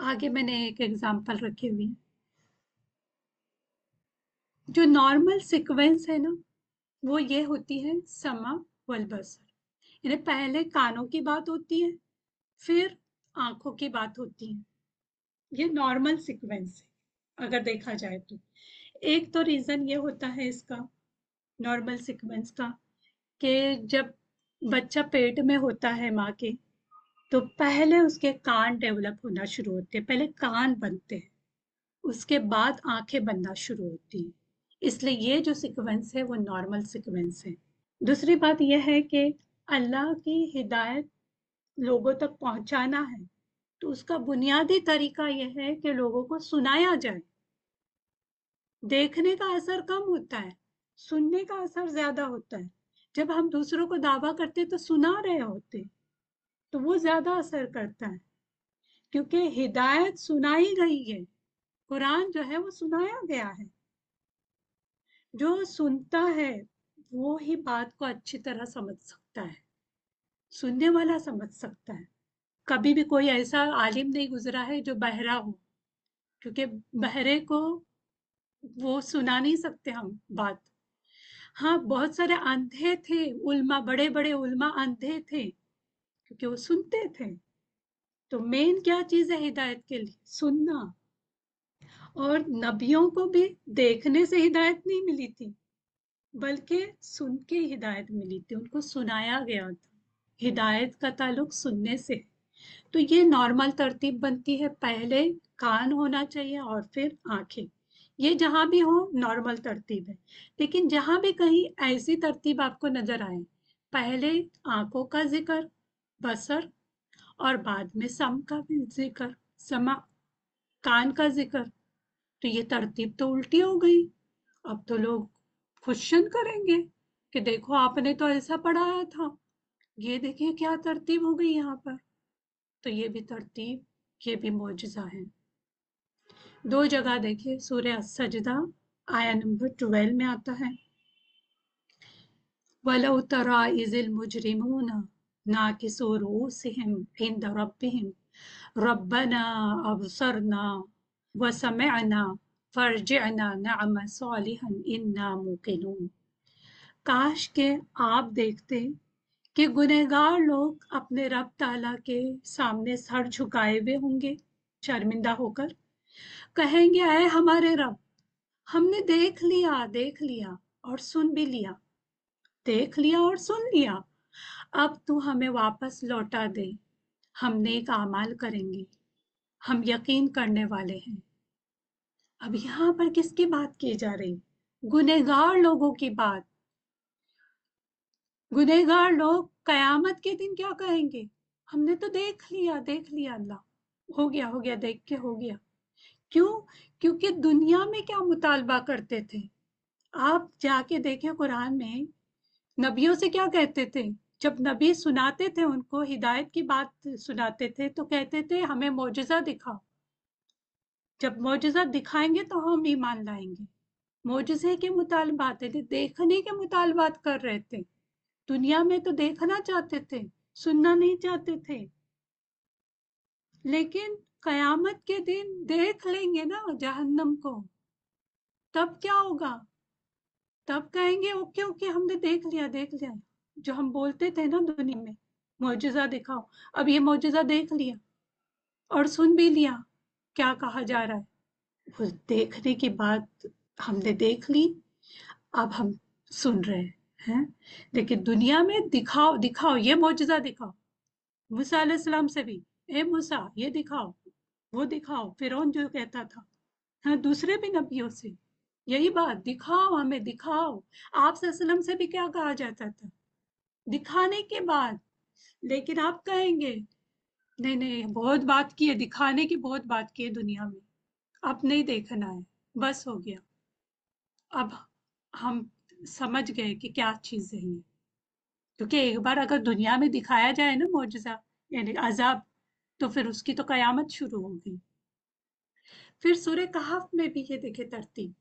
آگے میں نے ایک ایگزامپل رکھی ہوئی ہے جو نارمل سیکوینس ہے نا، وہ یہ ہوتی ہے، سما والبصر یعنی پہلے کانوں کی بات ہوتی ہے، پھر آنکھوں کی بات ہوتی ہے۔ یہ نارمل سیکوینس ہے، اگر دیکھا جائے تو۔ ایک تو ریزن یہ ہوتا ہے اس کا نارمل سیکوینس کا، کہ جب بچہ پیٹ میں ہوتا ہے ماں کے تو پہلے اس کے کان ڈیولپ ہونا شروع ہوتے ہیں، پہلے کان بنتے ہیں، اس کے بعد آنکھیں بننا شروع ہوتی ہیں۔ اس لیے یہ جو سیکوینس ہے وہ نارمل سیکوینس ہے۔ دوسری بات یہ ہے کہ اللہ کی ہدایت لوگوں تک پہنچانا ہے۔ تو اس کا بنیادی طریقہ یہ ہے کہ لوگوں کو سنایا جائے۔ دیکھنے کا اثر کم ہوتا ہے، سننے کا اثر زیادہ ہوتا ہے۔ جب ہم دوسروں کو دعویٰ کرتے تو سنا رہے ہوتے تو وہ زیادہ اثر کرتا ہے۔ کیونکہ ہدایت سنائی گئی ہے۔ قرآن جو ہے وہ سنایا گیا ہے۔ جو سنتا ہے، وہ ہی بات کو اچھی طرح سمجھ سکتا ہے۔ سننے والا سمجھ سکتا ہے۔ کبھی بھی کوئی ایسا عالم نہیں گزرا ہے جو بہرا ہو۔ کیونکہ بہرے کو وہ سنا نہیں سکتے ہم بات۔ ہاں بہت سارے اندھے تھے، علماء، بڑے بڑے علماء اندھے تھے۔ کیونکہ وہ سنتے تھے۔ تو مین کیا چیز ہے ہدایت کے لیے؟ سننا۔ اور نبیوں کو بھی دیکھنے سے ہدایت نہیں ملی تھی، بلکہ سن کے ہدایت ملی تھی۔ ان کو سنایا گیا تھا۔ ہدایت کا تعلق سننے سے۔ تو یہ نارمل ترتیب بنتی ہے۔ پہلے کان ہونا چاہیے اور پھر آنکھیں۔ یہ جہاں بھی ہو نارمل ترتیب ہے۔ لیکن جہاں بھی کہیں ایسی ترتیب آپ کو نظر آئے۔ پہلے آنکھوں کا ذکر بسر اور بعد میں سم کا بھی ذکر، سما، کان کا ذکر۔ تو یہ ترتیب تو الٹی ہو گئی۔ اب تو لوگ خوشن کریں گے کہ دیکھو آپ نے تو ایسا پڑھایا تھا۔ یہ دیکھیں کیا ترتیب ہو گئی یہاں پر۔ تو یہ بھی ترتیب، یہ بھی معجزہ ہے دو جگہ دیکھیں، سورہ سجدہ آیا نمبر ٹویلو میں آتا ہے۔ وَلَوْ تَرَا إِذِ الْمُجْرِمُونَ نَاكِسُوا رُؤُوسِهِمْ عِنْدَ رَبِّهِمْ. رَبَّنَا أَبْصَرْنَا وَسَمِعْنَا فَارْجِعْنَا نَعْمَ صَالِحًا، إِنَّا مُوقِنُونَ. کاش کہ آپ دیکھتے کہ گنہگار لوگ اپنے رب تعالیٰ کے سامنے سر جھکائے ہوئے ہوں گے، شرمندہ ہو کر. کہیں گے، اے ہمارے رب، ہم نے دیکھ لیا دیکھ لیا اور سن بھی لیا۔ دیکھ لیا اور سن لیا۔ اب تو ہمیں واپس لوٹا دے۔ ہم نیک اعمال کریں گے۔ ہم یقین کرنے والے ہیں۔ اب یہاں پر کس کی بات کی جا رہی؟ گنہگار لوگوں کی بات۔ گنہگار لوگ قیامت کے دن کیا کہیں گے؟ ہم نے تو دیکھ لیا دیکھ لیا اللہ۔ ہو گیا ہو گیا، دیکھ کے ہو گیا۔ کیوں؟ کیونکہ دنیا میں کیا مطالبہ کرتے تھے؟ آپ جا کے دیکھیں قرآن میں نبیوں سے کیا کہتے تھے؟ جب نبی سناتے تھے ان کو، ہدایت کی بات سناتے تھے تو کہتے تھے، ہمیں معجزہ دکھاؤ۔ جب معجزہ دکھائیں گے تو ہم ایمان لائیں گے۔ معجزے کے مطالبات تھے، دیکھنے کے مطالبات کر رہے تھے۔ دنیا میں تو دیکھنا چاہتے تھے، سننا نہیں چاہتے تھے۔ لیکن قیامت کے دن دیکھ لیں گے نا جہنم کو۔ تب کیا ہوگا؟ تب کہیں گے، اوکے اوکے، ہم نے دیکھ لیا دیکھ لیا۔ جو ہم بولتے تھے نا دنیا میں، معجزہ دکھاؤ۔ اب یہ معجزہ دیکھ لیا اور سن بھی لیا۔ کیا کہا جا رہا ہے؟ دیکھنے کی بات ہم نے دیکھ لی۔ اب ہم سن رہے ہیں۔ لیکن دنیا میں دکھاؤ دکھاؤ، یہ معجزہ دکھاؤ۔ موسیٰ علیہ السلام سے بھی، اے موسیٰ، یہ دکھاؤ، وہ دکھاؤ۔ فرون جو کہتا تھا۔ ہاں دوسرے بھی نبیوں سے۔ یہی بات، دکھاؤ ہمیں، دکھاؤ۔ آپ وسلم سے بھی کیا کہا جاتا تھا؟ دکھانے کے بعد۔ لیکن آپ کہیں گے، نہیں نہیں، بہت بات کی ہے، دکھانے کی بہت بات کی ہے دنیا میں۔ اب نہیں دیکھنا ہے، بس ہو گیا۔ اب ہم سمجھ گئے کہ کیا چیز ہے یہ کیونکہ ایک بار اگر دنیا میں دکھایا جائے نا معجزہ یعنی عذاب، تو پھر اس کی تو قیامت شروع ہو گئی۔ پھر سورہ کہف میں بھی یہ دیکھے ترتیب۔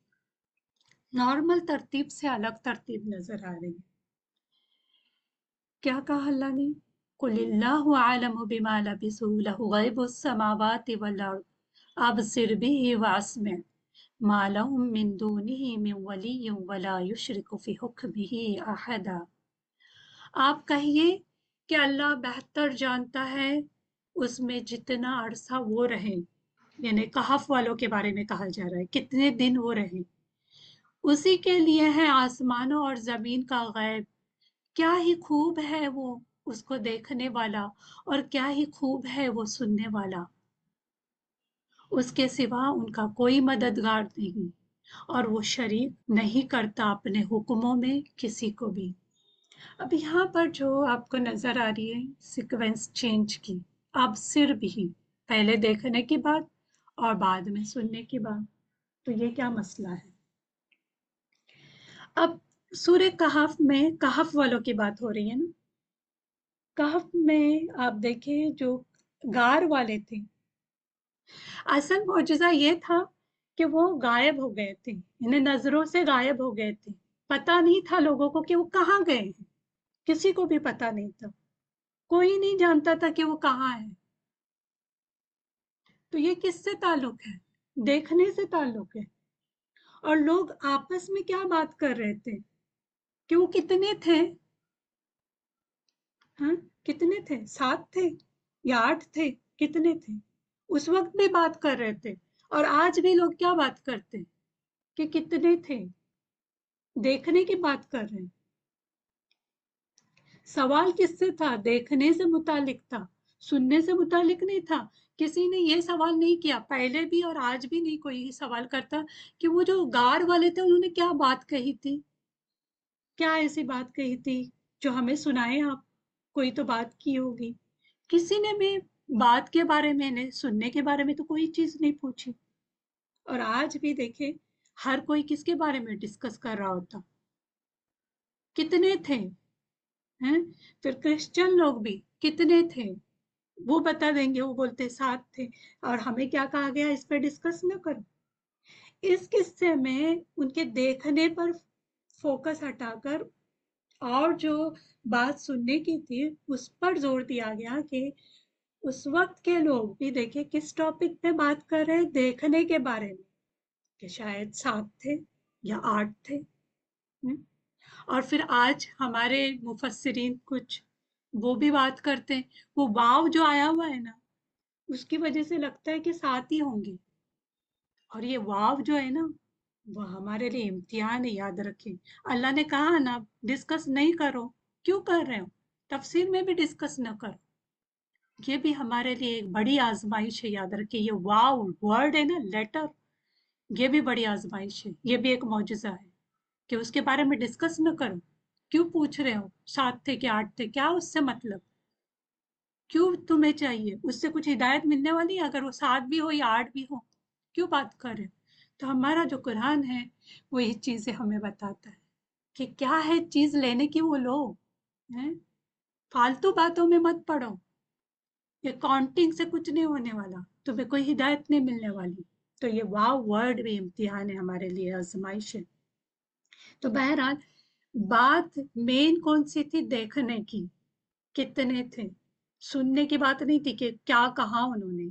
نارمل ترتیب سے الگ ترتیب نظر آ رہی ہے۔ کیا کہا اللہ نے؟ قل اللہ عالم بما لبثوا له غیب السماوات والارض ابصر به واسمع ما لهم من دونه من ولی ولا یشرک فی حکمه احدا آپ کہیے کہ اللہ بہتر جانتا ہے اس میں جتنا عرصہ وہ رہے یعنی کہف والوں کے بارے میں کہا جا رہا ہے، کتنے دن وہ رہے اسی کے لیے ہے آسمانوں اور زمین کا غیب۔ کیا ہی خوب ہے وہ اس کو دیکھنے والا اور کیا ہی خوب ہے وہ سننے والا۔ اس کے سوا ان کا کوئی مددگار نہیں اور وہ شریک نہیں کرتا اپنے حکموں میں کسی کو بھی۔ اب یہاں پر جو آپ کو نظر آ رہی ہے سیکوینس چینج کی۔ اب سر بھی پہلے دیکھنے کی بات اور بعد میں سننے کی بات۔ تو یہ کیا مسئلہ ہے؟ اب سورہ کہف میں کہف والوں کی بات ہو رہی ہے نا۔ کہف میں آپ دیکھیں جو گار والے تھے۔ اصل معجزہ یہ تھا کہ وہ غائب ہو گئے تھے، انہیں نظروں سے غائب ہو گئے تھے۔ پتا نہیں تھا لوگوں کو کہ وہ کہاں گئے ہیں۔ کسی کو بھی پتا نہیں تھا۔ کوئی نہیں جانتا تھا کہ وہ کہاں ہے تو یہ کس سے تعلق ہے؟ دیکھنے سے تعلق ہے۔ اور لوگ آپس میں کیا بات کر رہے تھے؟ کہ وہ کتنے تھے؟ ہاں کتنے تھے؟ سات تھے یا آٹھ تھے؟ کتنے تھے؟ اس وقت بھی بات کر رہے تھے۔ اور آج بھی لوگ کیا بات کرتے کہ کتنے تھے؟ دیکھنے کی بات کر رہے سوال کس سے تھا؟ دیکھنے سے متعلق تھا۔ سننے سے متعلق نہیں تھا۔ کسی نے یہ سوال نہیں کیا، پہلے بھی اور آج بھی نہیں کوئی سوال کرتا کہ وہ جو گار والے تھے، انہوں نے کیا بات کہی تھی؟ کیا ایسی بات کہی تھی جو ہمیں سنائے آپ؟ کوئی تو بات کی ہوگی۔ کسی نے بھی بات کے بارے میں یعنی سننے کے بارے میں تو کوئی چیز نہیں پوچھی۔ اور آج بھی دیکھے ہر کوئی کس کے بارے میں ڈسکس کر رہا ہوتا؟ کتنے تھے؟ پھر کرسچن لوگ بھی کتنے تھے؟ وہ بتا دیں گے، وہ بولتے ساتھ تھے۔ اور ہمیں کیا کہا گیا؟ اس پہ ڈسکس نہ کرو۔ اس قصے میں ان کے دیکھنے پر فوکس ہٹا کر اور جو بات سننے کی تھی، اس پر زور دیا گیا کہ اس وقت کے لوگ بھی دیکھے کس ٹاپک پہ بات کر رہے دیکھنے کے بارے میں۔ کہ شاید سات تھے یا آٹھ تھے۔ اور پھر آج ہمارے مفسرین کچھ وہ بھی بات کرتے ہیں۔ وہ واو جو آیا ہوا ہے نا، اس کی وجہ سے لگتا ہے کہ سات ہی ہوں گے۔ اور یہ واو جو ہے نا، وہ ہمارے لیے امتحان ہے، یاد رکھیں۔ اللہ نے کہا نا ڈسکس نہیں کرو۔ کیوں کر رہے ہو؟ تفسیر میں بھی ڈسکس نہ کرو۔ یہ بھی ہمارے لیے ایک بڑی آزمائش ہے، یاد رکھیں۔ یہ واو ورڈ ہے نا لیٹر یہ بھی بڑی آزمائش ہے۔ یہ بھی ایک معجزہ ہے کہ اس کے بارے میں ڈسکس نہ کرو۔ کیوں پوچھ رہے ہو؟ سات تھے کہ آٹھ تھے؟ کیا اس سے مطلب؟ کیوں تمہیں چاہیے؟ اس سے کچھ ہدایت ملنے والی ہے؟ اگر وہ سات بھی ہو یا آٹھ بھی ہو، کیوں بات کر رہے تو ہمارا جو قرآن ہے، وہ یہ چیزیں ہمیں بتاتا ہے کہ کیا ہے چیز لینے کی وہ لو فالتو باتوں میں مت پڑو یہ کاؤنٹنگ سے کچھ نہیں ہونے والا، تمہیں کوئی ہدایت نہیں ملنے والی۔ تو یہ واو ورڈ بھی امتحان ہے ہمارے لیے، آزمائش ہے۔ تو بہرحال بات مین کون سی تھی دیکھنے کی؟ کتنے تھے؟ سننے کی بات نہیں تھی کہ کیا کہا انہوں نے۔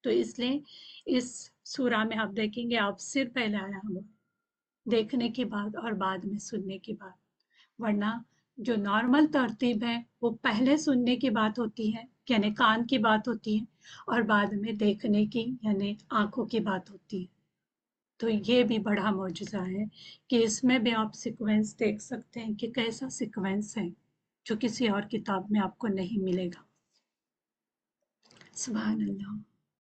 تو اس لیے اس سورہ میں آپ دیکھیں گے، آپ صرف پہلے آیا ہوا۔ دیکھنے کی بات اور بعد میں سننے کی بات۔ ورنہ جو نارمل ترتیب ہے، وہ پہلے سننے کی بات ہوتی ہے یعنی کان کی بات ہوتی ہے، اور بعد میں دیکھنے کی یعنی آنکھوں کی بات ہوتی ہے۔ تو یہ بھی بڑا معجزہ ہے کہ اس میں بھی آپ سیکوینس دیکھ سکتے ہیں کہ کیسا سیکوینس ہے جو کسی اور کتاب میں آپ کو نہیں ملے گا۔ سبحان اللہ۔